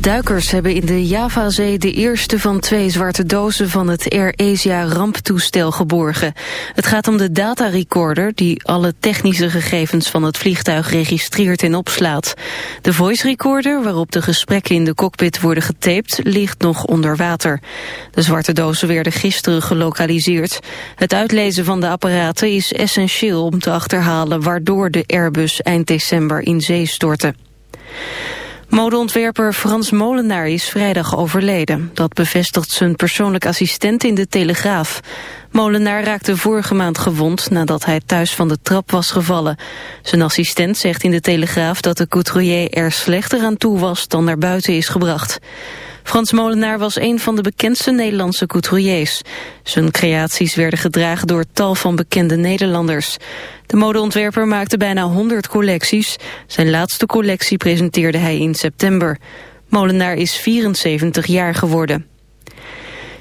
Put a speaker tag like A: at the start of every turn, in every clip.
A: Duikers hebben in de Javazee de eerste van twee zwarte dozen van het Air Asia ramptoestel geborgen. Het gaat om de datarecorder die alle technische gegevens van het vliegtuig registreert en opslaat. De voice recorder, waarop de gesprekken in de cockpit worden getaped, ligt nog onder water. De zwarte dozen werden gisteren gelokaliseerd. Het uitlezen van de apparaten is essentieel om te achterhalen waardoor de Airbus eind december in zee stortte. Modeontwerper Frans Molenaar is vrijdag overleden. Dat bevestigt zijn persoonlijk assistent in de Telegraaf. Molenaar raakte vorige maand gewond nadat hij thuis van de trap was gevallen. Zijn assistent zegt in de Telegraaf dat de couturier er slechter aan toe was dan naar buiten is gebracht. Frans Molenaar was een van de bekendste Nederlandse couturiers. Zijn creaties werden gedragen door tal van bekende Nederlanders. De modeontwerper maakte bijna 100 collecties. Zijn laatste collectie presenteerde hij in september. Molenaar is 74 jaar geworden.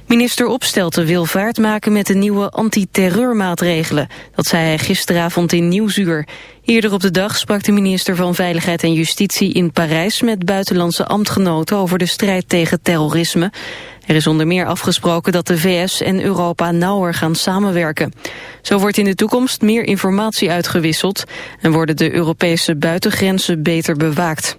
A: Minister Opstelten wil vaart maken met de nieuwe antiterreurmaatregelen. Dat zei hij gisteravond in Nieuwsuur. Eerder op de dag sprak de minister van Veiligheid en Justitie in Parijs... met buitenlandse ambtgenoten over de strijd tegen terrorisme. Er is onder meer afgesproken dat de VS en Europa nauwer gaan samenwerken. Zo wordt in de toekomst meer informatie uitgewisseld... en worden de Europese buitengrenzen beter bewaakt.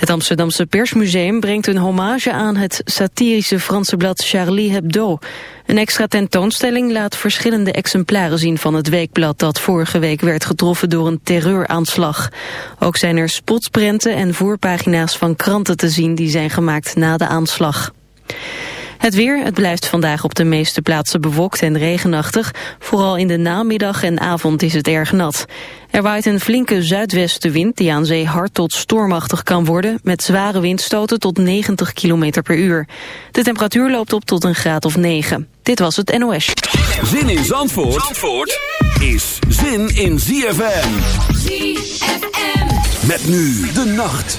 A: Het Amsterdamse Persmuseum brengt een hommage aan het satirische Franse blad Charlie Hebdo. Een extra tentoonstelling laat verschillende exemplaren zien van het weekblad dat vorige week werd getroffen door een terreuraanslag. Ook zijn er spotsprenten en voorpagina's van kranten te zien die zijn gemaakt na de aanslag. Het weer, het blijft vandaag op de meeste plaatsen bewolkt en regenachtig. Vooral in de namiddag en avond is het erg nat. Er waait een flinke zuidwestenwind die aan zee hard tot stormachtig kan worden... met zware windstoten tot 90 km per uur. De temperatuur loopt op tot een graad of 9. Dit was het NOS.
B: Zin in Zandvoort, Zandvoort is zin in ZFM. ZFM. Met nu de nacht.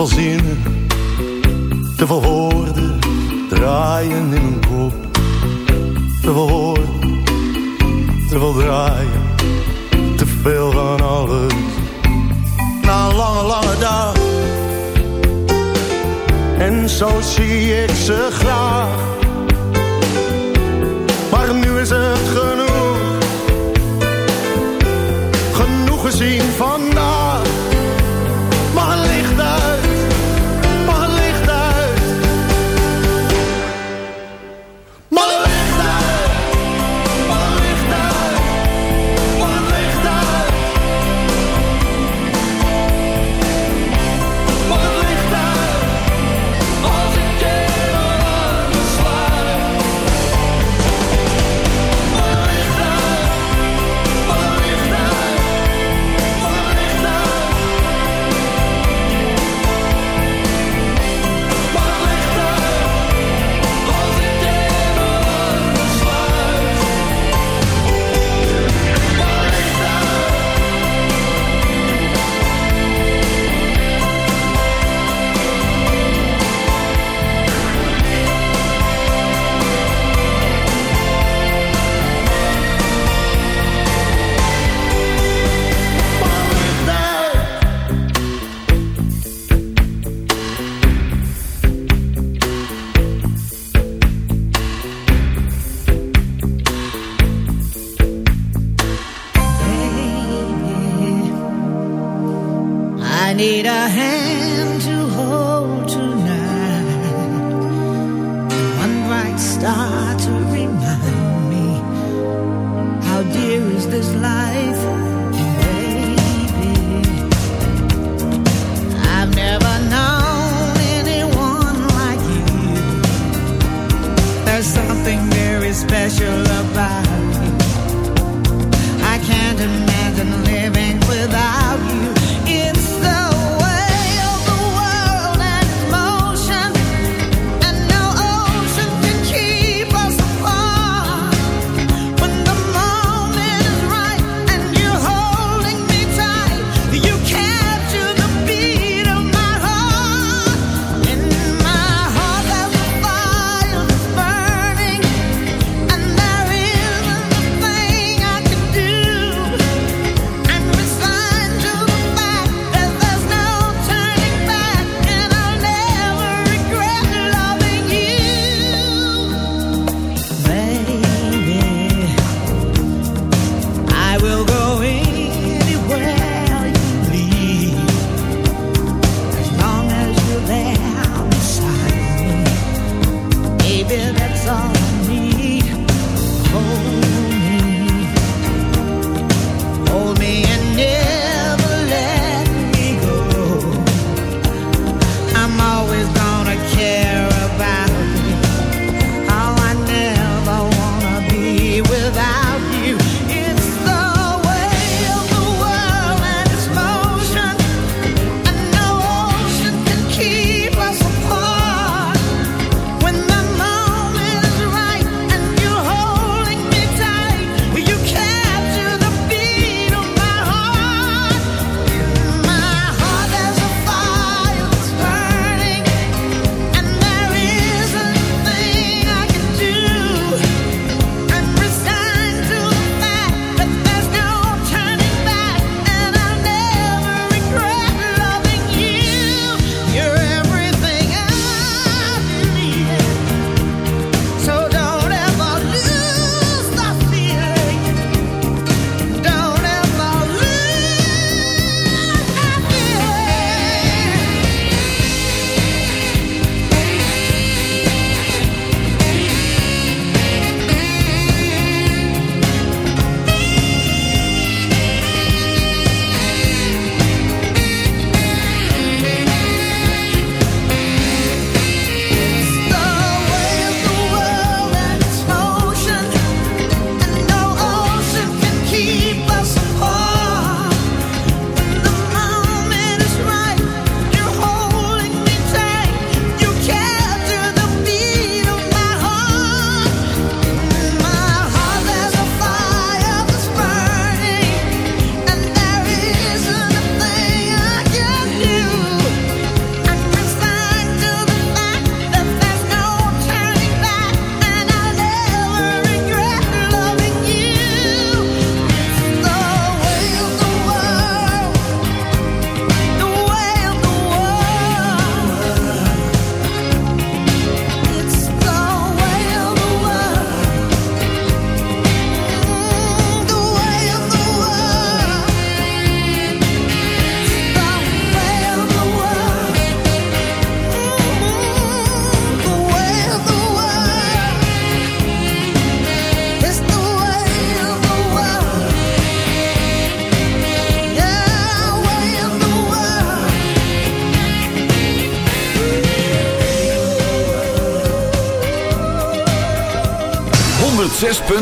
C: veel
D: zin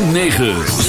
D: 106.9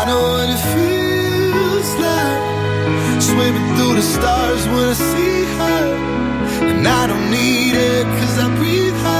D: I know what it feels like. Swimming through the stars when I see her. And I don't need it cause I breathe her.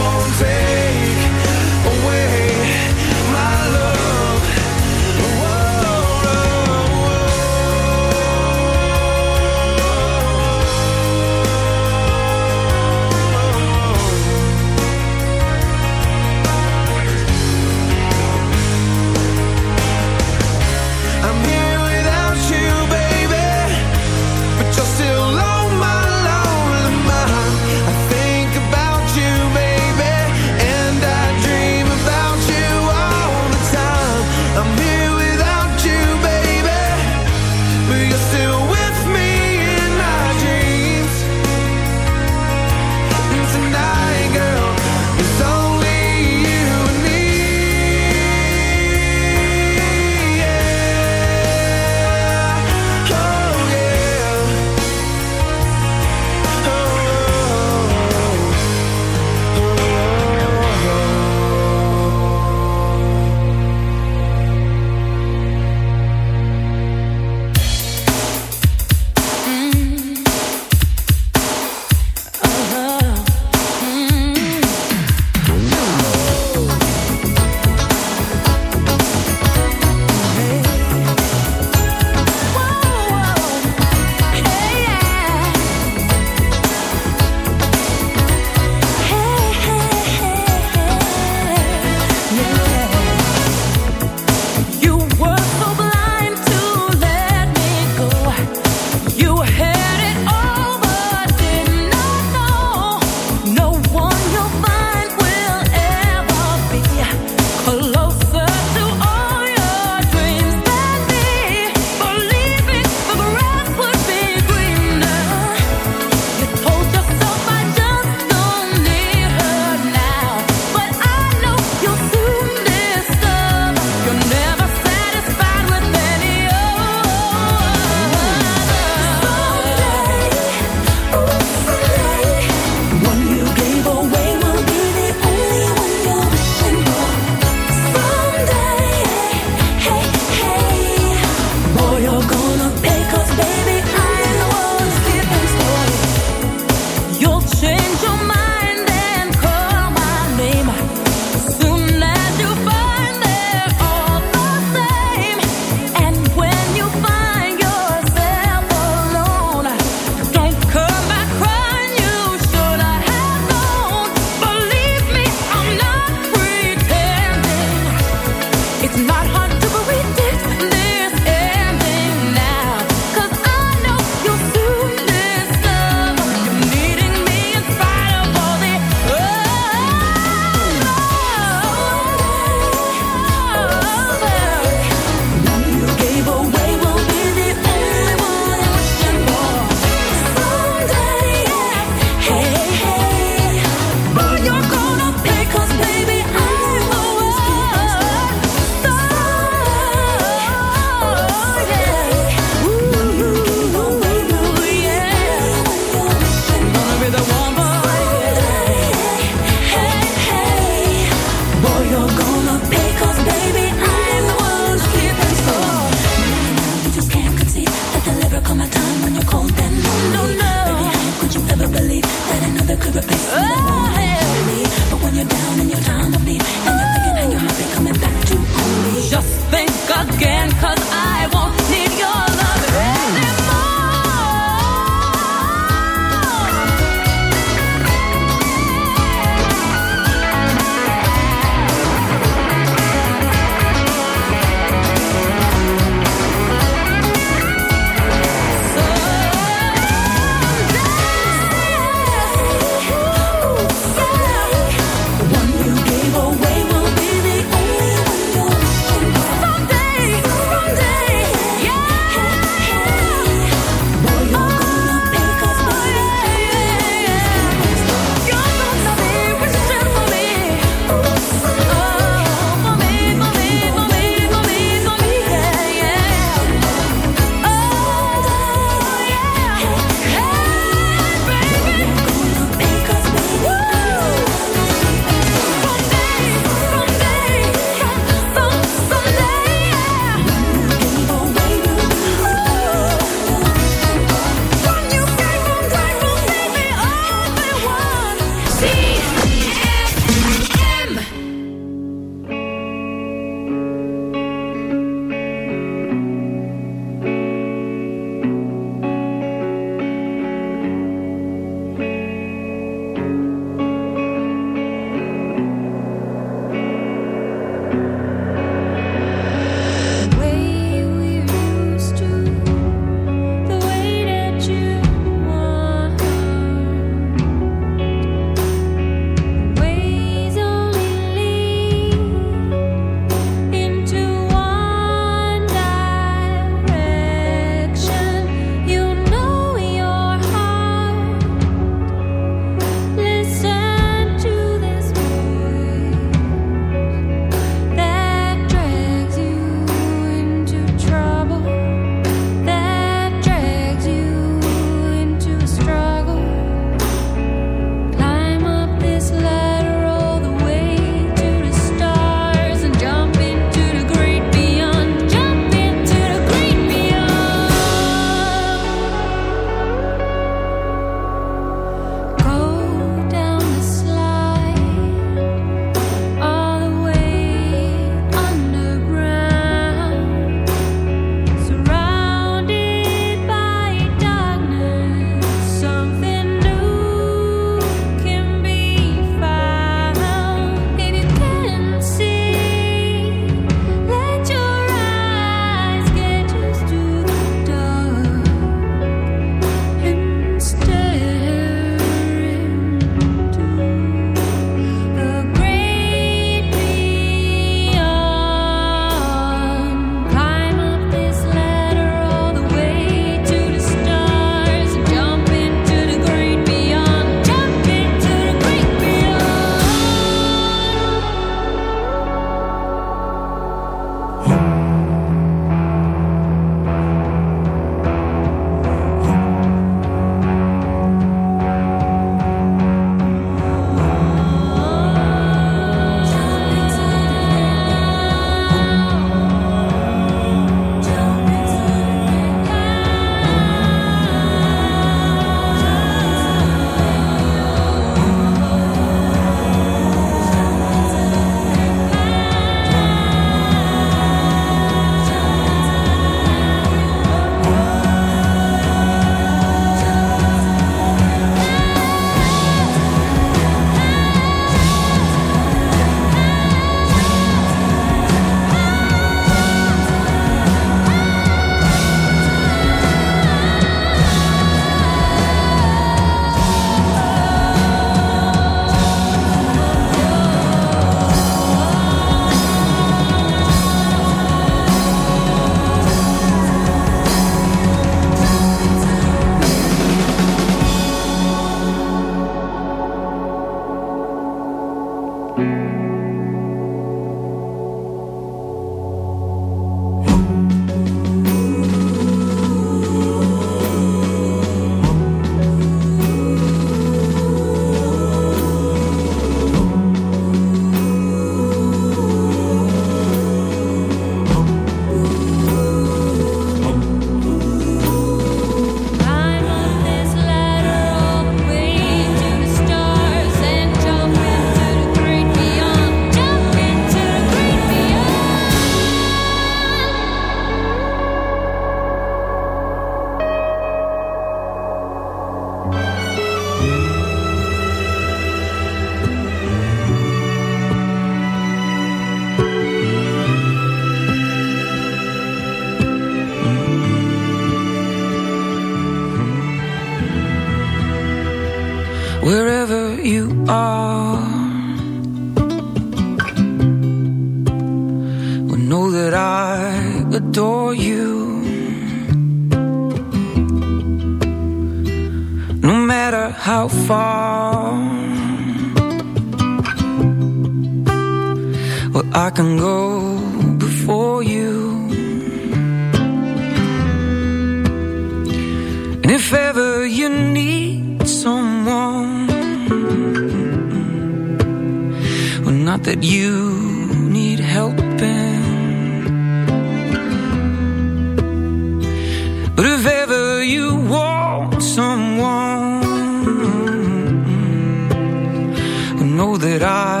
D: that I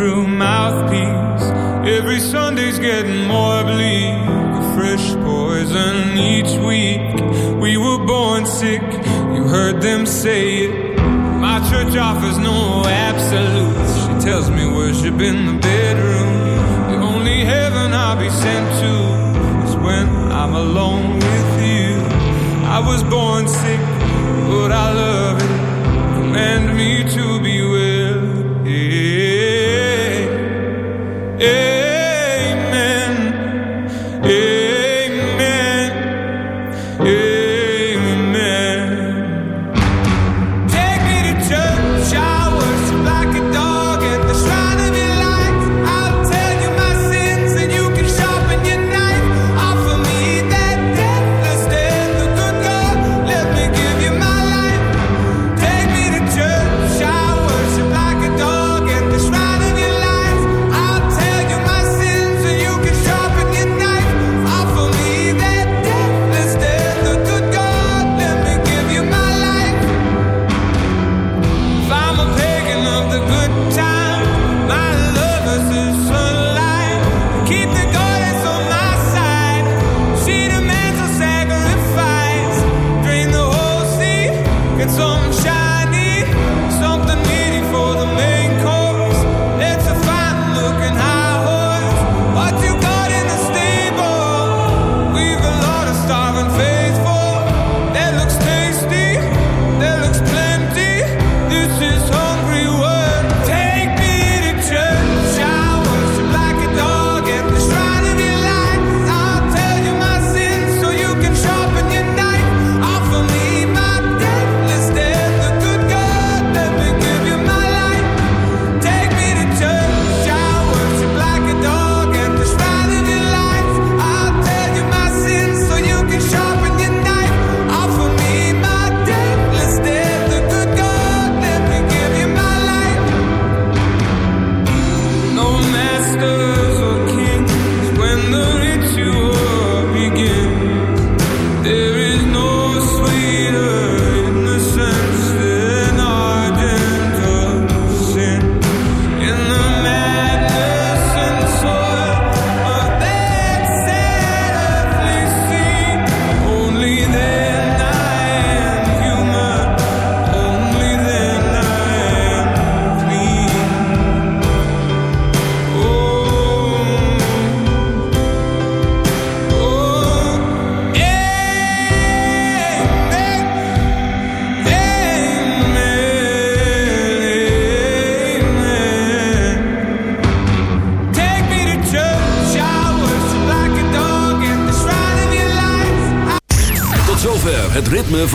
E: true mouthpiece. Every Sunday's getting more bleak, a fresh poison each week. We were born sick, you heard them say it. My church offers no absolutes. She tells me worship in the bedroom. The only heaven I'll be sent to is when I'm alone with you. I was born